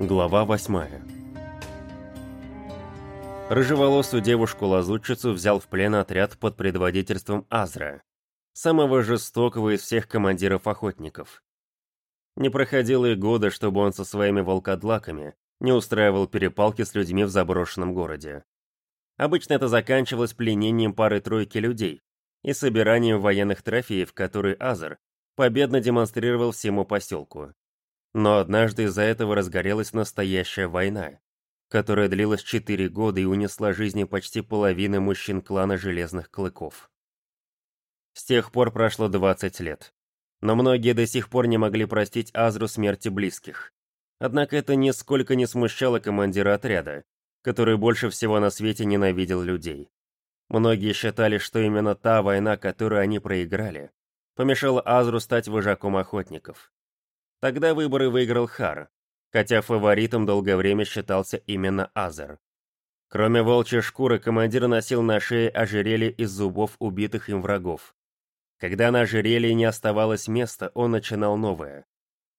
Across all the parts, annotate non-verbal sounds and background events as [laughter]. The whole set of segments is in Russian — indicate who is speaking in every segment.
Speaker 1: Глава восьмая Рыжеволосую девушку-лазутчицу взял в плен отряд под предводительством Азра, самого жестокого из всех командиров охотников. Не проходило и года, чтобы он со своими волкодлаками не устраивал перепалки с людьми в заброшенном городе. Обычно это заканчивалось пленением пары-тройки людей и собиранием военных трофеев, которые Азар победно демонстрировал всему поселку. Но однажды из-за этого разгорелась настоящая война, которая длилась четыре года и унесла жизни почти половины мужчин клана Железных Клыков. С тех пор прошло 20 лет. Но многие до сих пор не могли простить Азру смерти близких. Однако это нисколько не смущало командира отряда, который больше всего на свете ненавидел людей. Многие считали, что именно та война, которую они проиграли, помешала Азру стать вожаком охотников. Тогда выборы выиграл Хар, хотя фаворитом долгое время считался именно Азер. Кроме волчьей шкуры, командир носил на шее ожерелье из зубов убитых им врагов. Когда на ожерелье не оставалось места, он начинал новое.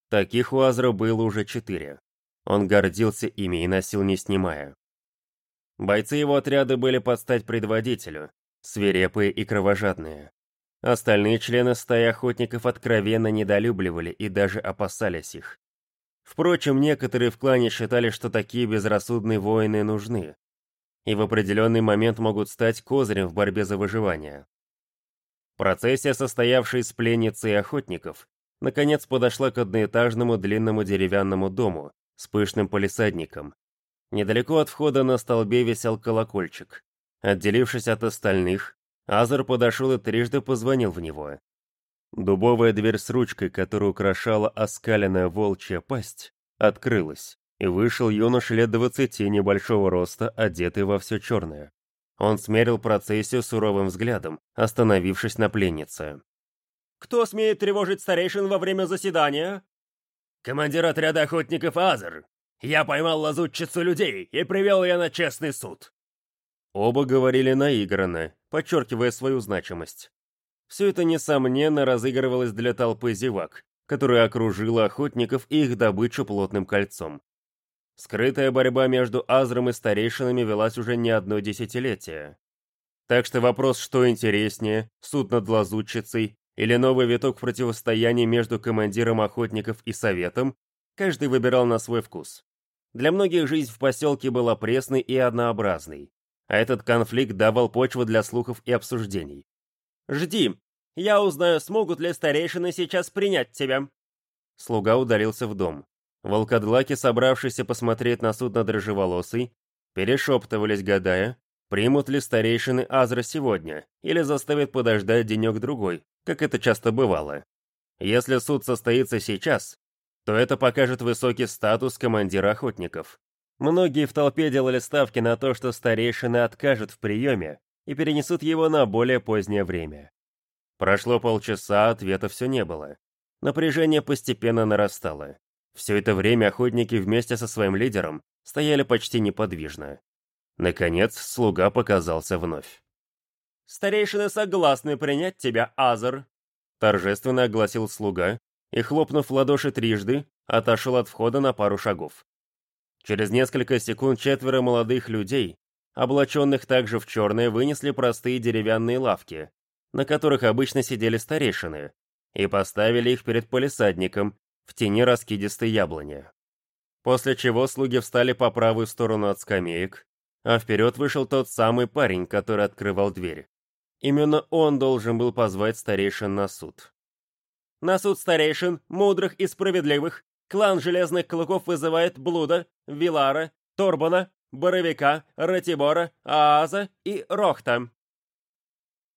Speaker 1: Таких у Азра было уже четыре. Он гордился ими и носил не снимая. Бойцы его отряда были под стать предводителю, свирепые и кровожадные. Остальные члены стаи охотников откровенно недолюбливали и даже опасались их. Впрочем, некоторые в клане считали, что такие безрассудные воины нужны, и в определенный момент могут стать козырем в борьбе за выживание. Процессия, состоявшая из пленниц и охотников, наконец подошла к одноэтажному длинному деревянному дому с пышным полисадником. Недалеко от входа на столбе висел колокольчик. Отделившись от остальных, Азар подошел и трижды позвонил в него. Дубовая дверь с ручкой, которую украшала оскаленная волчья пасть, открылась, и вышел юноша лет двадцати небольшого роста, одетый во все черное. Он смерил процессию суровым взглядом, остановившись на пленнице.
Speaker 2: «Кто смеет тревожить старейшин во время заседания?»
Speaker 3: «Командир отряда охотников Азар. Я поймал лазутчицу людей и привел ее на честный суд».
Speaker 1: Оба говорили наигранно, подчеркивая свою значимость. Все это, несомненно, разыгрывалось для толпы зевак, которая окружила охотников и их добычу плотным кольцом. Скрытая борьба между Азром и старейшинами велась уже не одно десятилетие. Так что вопрос, что интереснее, суд над лазутчицей или новый виток противостояния между командиром охотников и советом, каждый выбирал на свой вкус. Для многих жизнь в поселке была пресной и однообразной а этот конфликт давал почву для слухов и обсуждений.
Speaker 2: «Жди, я узнаю, смогут ли старейшины сейчас принять тебя».
Speaker 1: Слуга удалился в дом. Волкодлаки, собравшиеся посмотреть на суд над рыжеволосой, перешептывались, гадая, примут ли старейшины Азра сегодня, или заставят подождать денек-другой, как это часто бывало. Если суд состоится сейчас, то это покажет высокий статус командира охотников. Многие в толпе делали ставки на то, что старейшины откажут в приеме и перенесут его на более позднее время. Прошло полчаса, ответа все не было. Напряжение постепенно нарастало. Все это время охотники вместе со своим лидером стояли почти неподвижно. Наконец, слуга показался вновь.
Speaker 2: «Старейшины согласны принять тебя, Азар»,
Speaker 1: торжественно огласил слуга и, хлопнув в ладоши трижды, отошел от входа на пару шагов. Через несколько секунд четверо молодых людей, облаченных также в черное, вынесли простые деревянные лавки, на которых обычно сидели старейшины, и поставили их перед полисадником в тени раскидистой яблони. После чего слуги встали по правую сторону от скамеек, а вперед вышел тот самый парень, который открывал дверь. Именно он должен был позвать старейшин на суд.
Speaker 2: «На суд старейшин, мудрых и справедливых, Клан Железных Клыков вызывает Блуда, Вилара, Торбана, Боровика, Ратибора, Ааза и Рохта.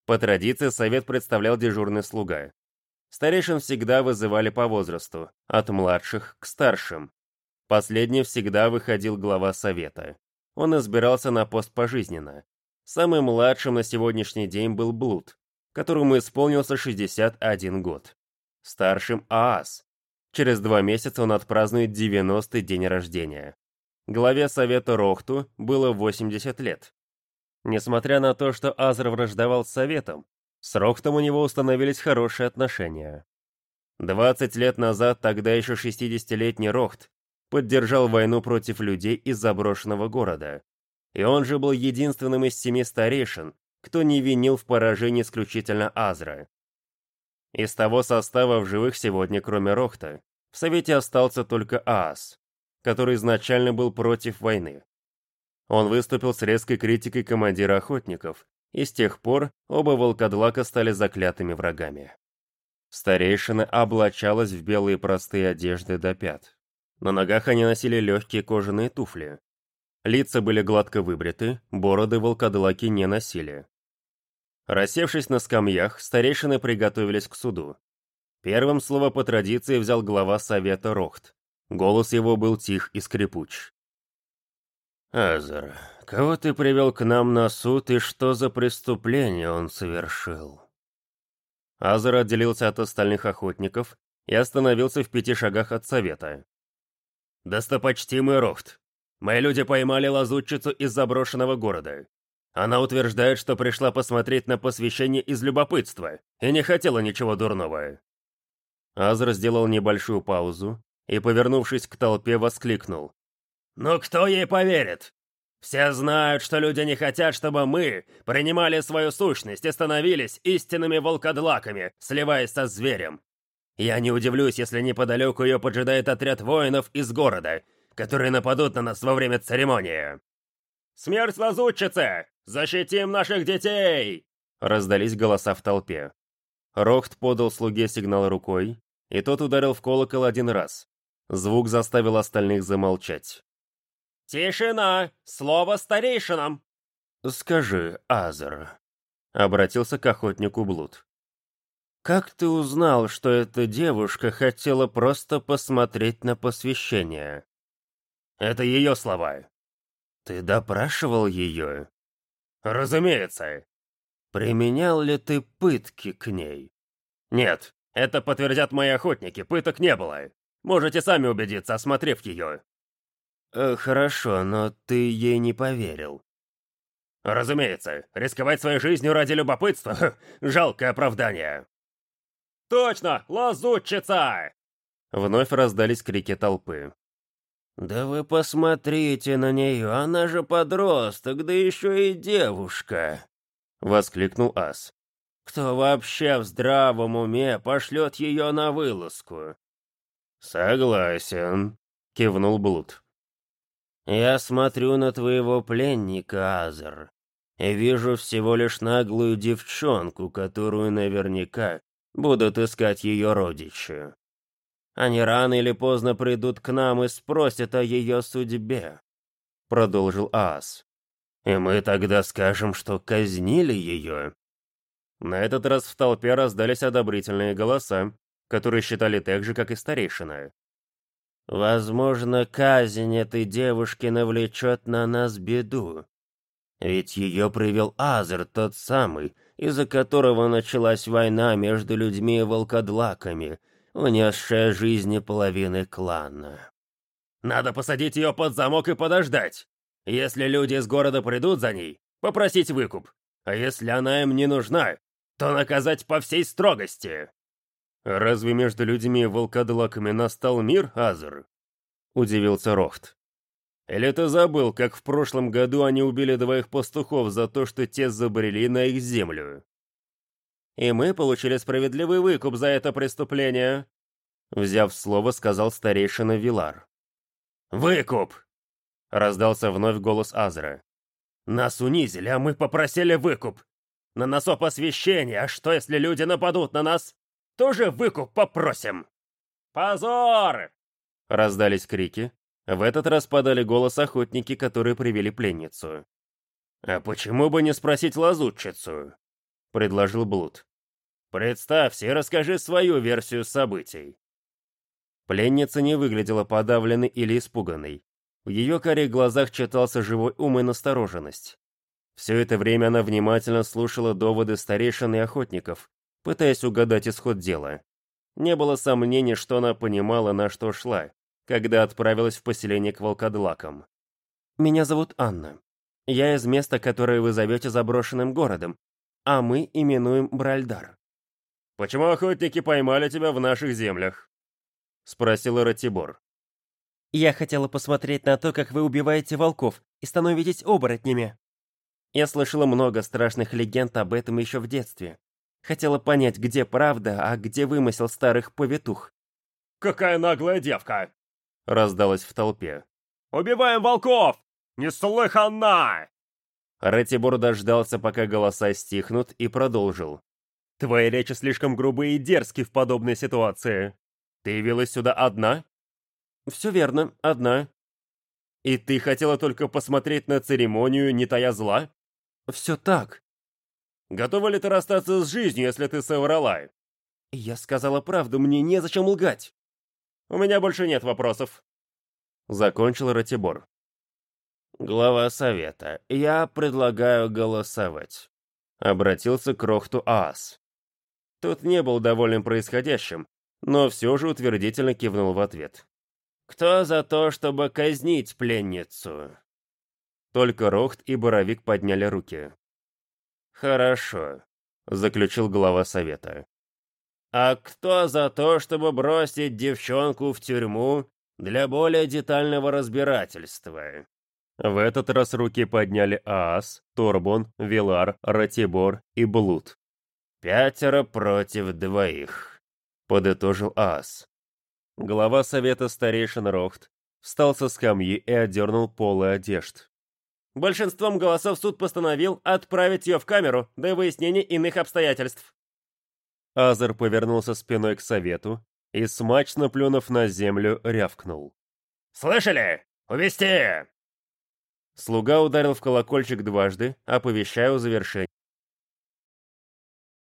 Speaker 1: По традиции совет представлял дежурный слуга. Старейшин всегда вызывали по возрасту, от младших к старшим. Последний всегда выходил глава совета. Он избирался на пост пожизненно. Самым младшим на сегодняшний день был Блуд, которому исполнился 61 год. Старшим Аас, Через два месяца он отпразднует 90-й день рождения. Главе Совета Рохту было 80 лет. Несмотря на то, что Азр враждовал с Советом, с Рохтом у него установились хорошие отношения. 20 лет назад тогда еще 60-летний Рохт поддержал войну против людей из заброшенного города. И он же был единственным из семи старейшин, кто не винил в поражении исключительно Азра. Из того состава в живых сегодня, кроме Рохта, в Совете остался только Аас, который изначально был против войны. Он выступил с резкой критикой командира охотников, и с тех пор оба волкодлака стали заклятыми врагами. Старейшина облачалась в белые простые одежды до пят. На ногах они носили легкие кожаные туфли. Лица были гладко выбриты, бороды волкодлаки не носили. Рассевшись на скамьях, старейшины приготовились к суду. Первым слово по традиции взял глава совета Рохт. Голос его был тих и скрипуч. «Азер, кого ты привел к нам на суд и что за преступление он совершил?» Азер отделился от остальных охотников и остановился в пяти шагах от совета. «Достопочтимый Рохт, мои люди поймали лазутчицу из заброшенного города. Она утверждает, что пришла посмотреть на посвящение из любопытства и не хотела ничего дурного». Азер сделал небольшую паузу и, повернувшись к толпе, воскликнул. «Ну кто ей поверит? Все знают, что люди не хотят, чтобы мы принимали свою сущность и становились истинными волкодлаками, сливаясь со зверем. Я не удивлюсь, если неподалеку ее поджидает отряд воинов из города, которые нападут на нас во время церемонии. «Смерть лазутчице! Защитим наших детей!» Раздались голоса в толпе. Рохт подал слуге сигнал рукой, и тот ударил в колокол один раз. Звук заставил остальных замолчать. «Тишина! Слово старейшинам!» «Скажи, Азер», — обратился к охотнику Блуд. «Как ты узнал, что эта девушка хотела просто посмотреть на посвящение?» «Это ее слова». «Ты допрашивал ее?» «Разумеется». «Применял ли ты пытки к ней?» «Нет, это подтвердят мои охотники, пыток не было. Можете сами убедиться, осмотрев ее». Э, «Хорошо, но ты ей не поверил». «Разумеется, рисковать своей жизнью ради любопытства — [laughs] жалкое оправдание». «Точно, лазутчица!» Вновь раздались крики толпы. «Да вы посмотрите на нее, она же подросток, да еще и девушка!» — воскликнул Ас. «Кто вообще в здравом уме пошлет ее на вылазку?» «Согласен», — кивнул Блуд. Я смотрю на твоего пленника, Азер, и вижу всего лишь наглую девчонку, которую наверняка будут искать ее родичи. Они рано или поздно придут к нам и спросят о ее судьбе», — продолжил Ас. «И мы тогда скажем, что казнили ее». На этот раз в толпе раздались одобрительные голоса, которые считали так же, как и старейшина. Возможно, казнь этой девушки навлечет на нас беду. Ведь ее привел Азер, тот самый, из-за которого началась война между людьми и волкодлаками, унесшая жизни половины клана. Надо посадить ее под замок и подождать. Если люди из города придут за ней, попросить выкуп. А если она им не нужна, то наказать по всей строгости. «Разве между людьми и волкодлаками настал мир, Азер?» — удивился Рохт. «Или ты забыл, как в прошлом году они убили двоих пастухов за то, что те забрели на их землю?» «И мы получили справедливый выкуп за это преступление», — взяв слово, сказал старейшина Вилар. «Выкуп!» — раздался вновь голос Азра. «Нас унизили, а мы попросили выкуп. На носу посвящение, а что, если люди нападут на нас? тоже выкуп попросим!» «Позор!» — раздались крики. В этот раз подали голос охотники, которые привели пленницу. «А почему бы не спросить лазутчицу?» — предложил Блуд. «Представься и расскажи свою версию событий». Пленница не выглядела подавленной или испуганной. В ее карих глазах читался живой ум и настороженность. Все это время она внимательно слушала доводы старейшин и охотников, пытаясь угадать исход дела. Не было сомнений, что она понимала, на что шла, когда отправилась в поселение к волкодлакам. «Меня зовут Анна. Я из места, которое вы зовете заброшенным городом, а мы именуем Бральдар». «Почему охотники поймали тебя в наших землях?» — спросил Ратибор.
Speaker 2: Я хотела посмотреть на то, как вы убиваете волков и становитесь оборотнями. Я слышала много страшных легенд об этом еще в детстве. Хотела понять, где правда, а где вымысел старых повитух.
Speaker 3: «Какая наглая девка!»
Speaker 1: — раздалась в толпе.
Speaker 3: «Убиваем волков! Неслыханно!»
Speaker 1: Ратибор дождался, пока голоса стихнут, и продолжил.
Speaker 3: «Твои речи слишком грубые и дерзкие в подобной ситуации. Ты явилась сюда одна?»
Speaker 2: «Все верно, одна».
Speaker 3: «И ты хотела только посмотреть на церемонию, не тая зла?»
Speaker 2: «Все так».
Speaker 3: «Готова ли ты расстаться с жизнью, если ты соврала?»
Speaker 2: «Я сказала правду, мне незачем лгать».
Speaker 3: «У меня больше нет вопросов».
Speaker 1: Закончил Ратибор. «Глава совета, я предлагаю голосовать», — обратился к Рохту Аас. Тот не был доволен происходящим, но все же утвердительно кивнул в ответ. «Кто за то, чтобы казнить пленницу?» Только Рохт и Боровик подняли руки. «Хорошо», — заключил глава совета. «А кто за то, чтобы бросить девчонку в тюрьму для более детального разбирательства?» В этот раз руки подняли Аас, Торбон, Вилар, Ратибор и Блуд. «Пятеро против двоих», — подытожил Аас. Глава совета старейшин Рохт встал со скамьи и отдернул полы одежд.
Speaker 2: Большинством голосов суд постановил отправить ее в камеру до выяснения иных обстоятельств.
Speaker 1: Азер повернулся спиной к совету и, смачно плюнув на землю, рявкнул.
Speaker 3: «Слышали? Увести!»
Speaker 1: Слуга ударил в колокольчик дважды, оповещая о завершении